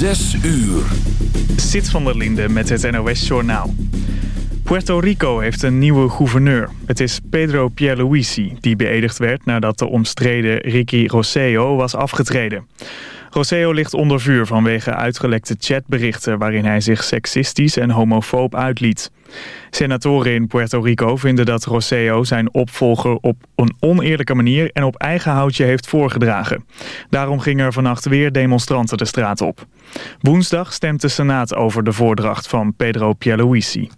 Zes uur. Zit van der Linde met het NOS-journaal. Puerto Rico heeft een nieuwe gouverneur. Het is Pedro Pierluisi, die beëdigd werd nadat de omstreden Ricky Rosseo was afgetreden. Rosseo ligt onder vuur vanwege uitgelekte chatberichten... waarin hij zich seksistisch en homofoob uitliet. Senatoren in Puerto Rico vinden dat Rosseo zijn opvolger... op een oneerlijke manier en op eigen houtje heeft voorgedragen. Daarom gingen er vannacht weer demonstranten de straat op. Woensdag stemt de Senaat over de voordracht van Pedro Pierluisi.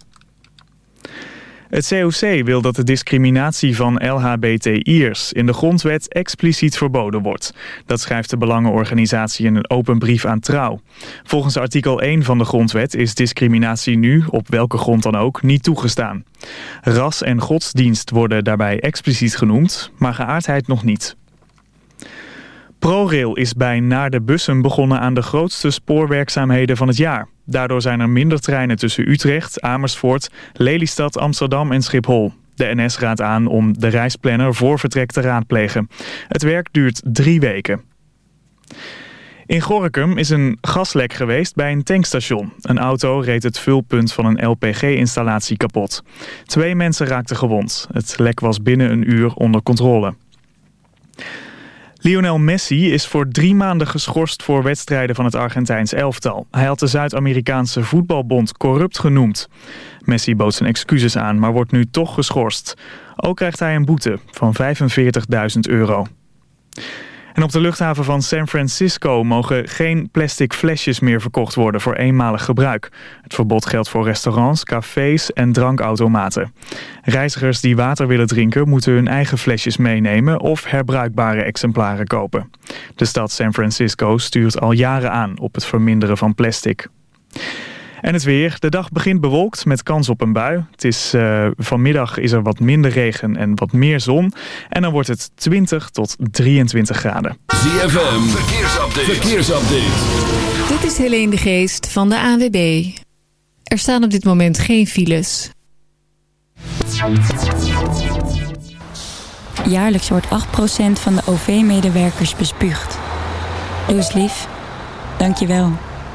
Het COC wil dat de discriminatie van LHBTI'ers in de grondwet expliciet verboden wordt. Dat schrijft de Belangenorganisatie in een open brief aan Trouw. Volgens artikel 1 van de grondwet is discriminatie nu, op welke grond dan ook, niet toegestaan. Ras en godsdienst worden daarbij expliciet genoemd, maar geaardheid nog niet. ProRail is bij Naar de Bussen begonnen aan de grootste spoorwerkzaamheden van het jaar. Daardoor zijn er minder treinen tussen Utrecht, Amersfoort, Lelystad, Amsterdam en Schiphol. De NS raadt aan om de reisplanner voor vertrek te raadplegen. Het werk duurt drie weken. In Gorinchem is een gaslek geweest bij een tankstation. Een auto reed het vulpunt van een LPG-installatie kapot. Twee mensen raakten gewond. Het lek was binnen een uur onder controle. Lionel Messi is voor drie maanden geschorst voor wedstrijden van het Argentijns elftal. Hij had de Zuid-Amerikaanse voetbalbond corrupt genoemd. Messi bood zijn excuses aan, maar wordt nu toch geschorst. Ook krijgt hij een boete van 45.000 euro. En op de luchthaven van San Francisco mogen geen plastic flesjes meer verkocht worden voor eenmalig gebruik. Het verbod geldt voor restaurants, cafés en drankautomaten. Reizigers die water willen drinken moeten hun eigen flesjes meenemen of herbruikbare exemplaren kopen. De stad San Francisco stuurt al jaren aan op het verminderen van plastic. En het weer. De dag begint bewolkt met kans op een bui. Het is, uh, vanmiddag is er wat minder regen en wat meer zon. En dan wordt het 20 tot 23 graden. ZFM, verkeersupdate. verkeersupdate. Dit is Helene de Geest van de ANWB. Er staan op dit moment geen files. Jaarlijks wordt 8% van de OV-medewerkers bespuugd. Doe eens lief. Dank je wel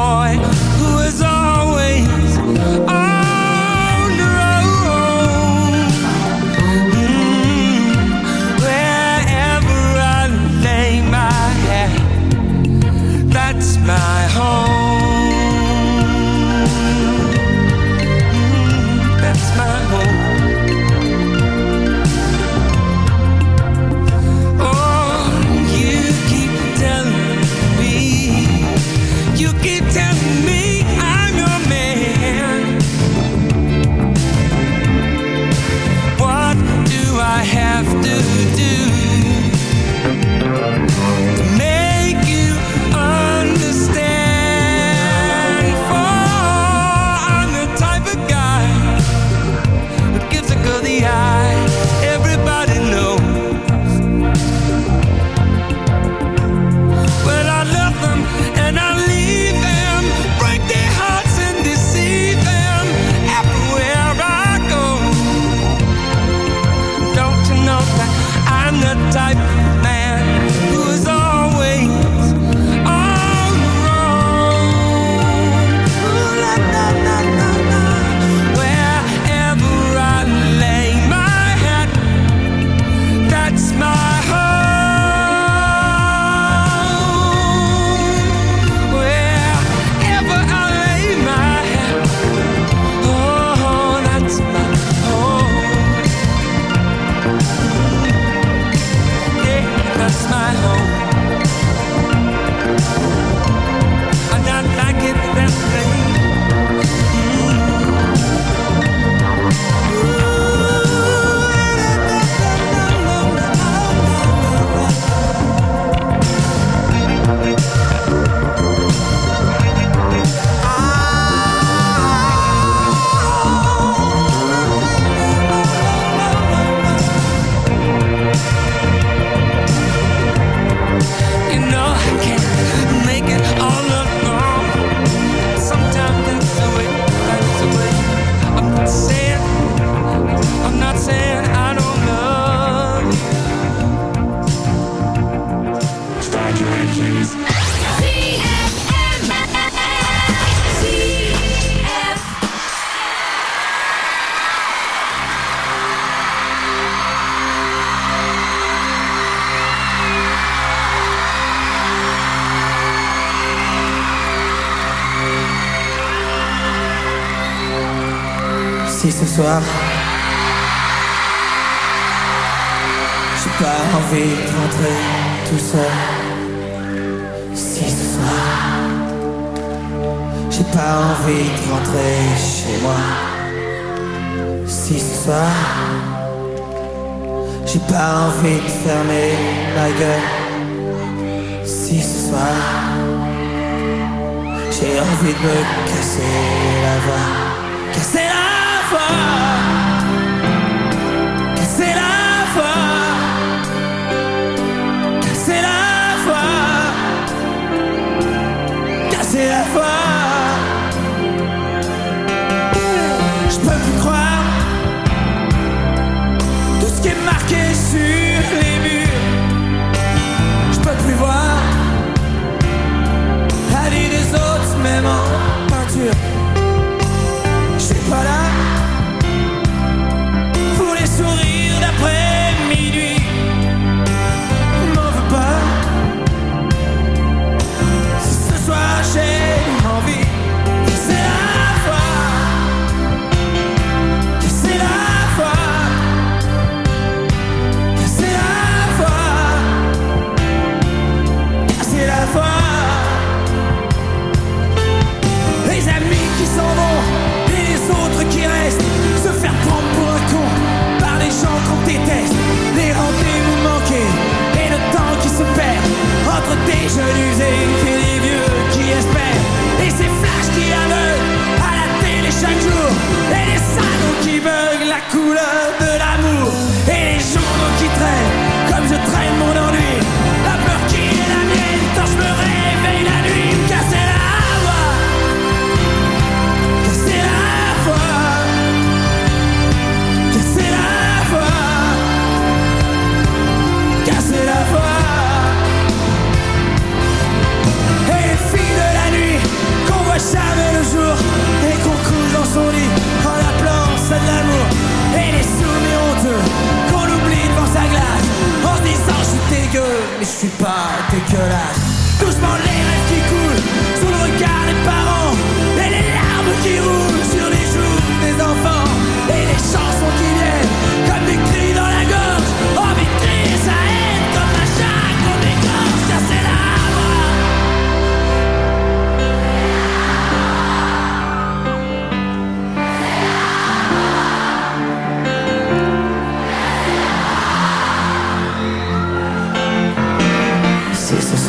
Boy who is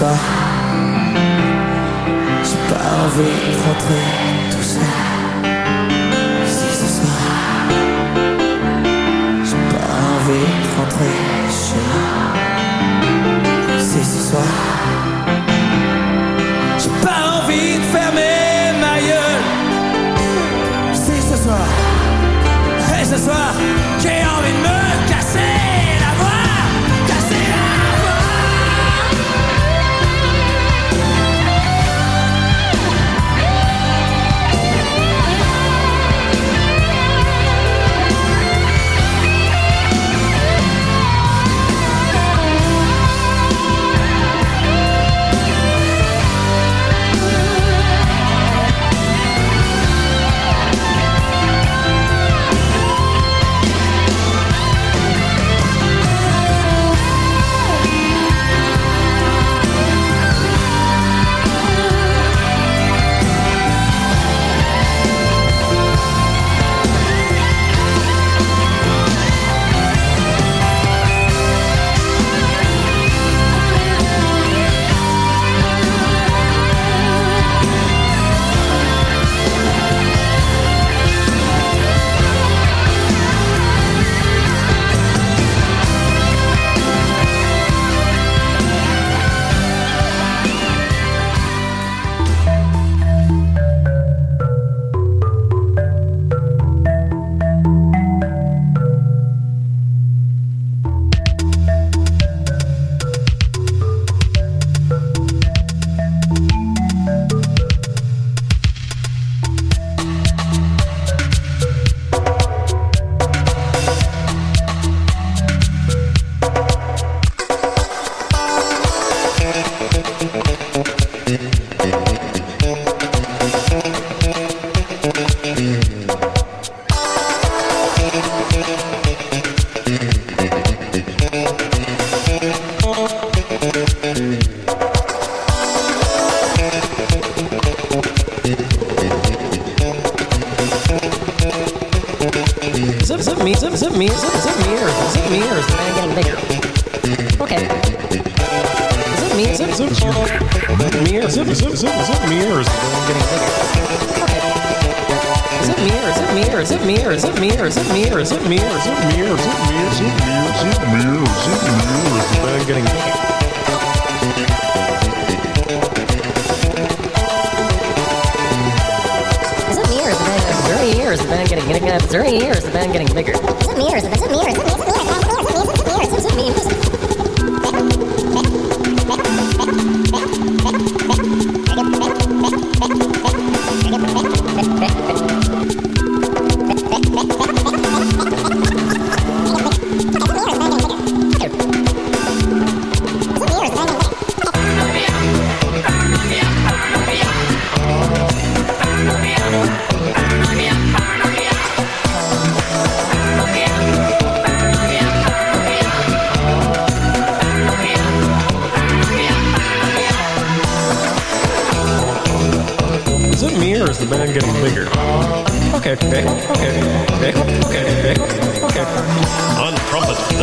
ça J'ai pas envie de rentrer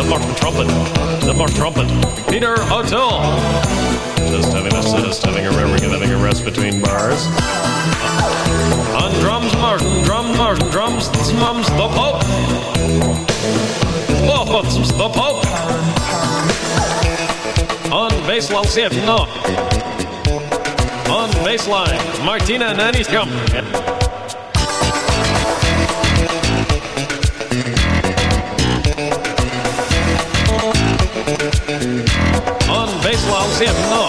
the Martin trumpet, the Martin trumpet, Peter O'Toole. Just having a just having a having a rest between bars. On drums, Martin, drum, Martin, drums, mums, the Pope. Oh, the Pope. On bass, I'll see it, no. On baseline, Martina Nanny's come. zip no.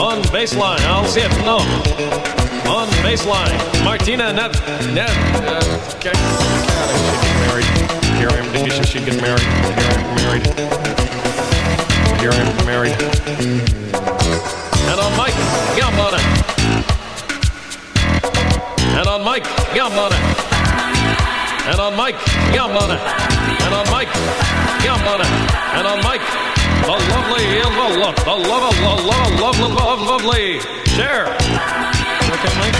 On baseline, I'll zip no. On baseline, Martina Nev. Nev. Uh, okay. God, I should get married. Here I am, Denise, she get married. Here I am, married. Here I am, married. And on Mike yum on it. And on Mike yum on it. And on Mike yum on it. And on Mike yum on it. And on Mike the lovely, the love, the love, the love, love, love, love, lovely. Share. Okay, Mike.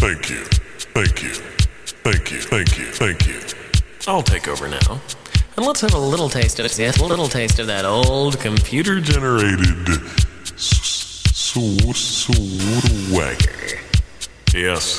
Thank you. Thank you. Thank you. Thank you. Thank you. I'll take over now. And let's have a little taste of it. Yes, a little taste of that old computer Generated s- s- swagger. Yes.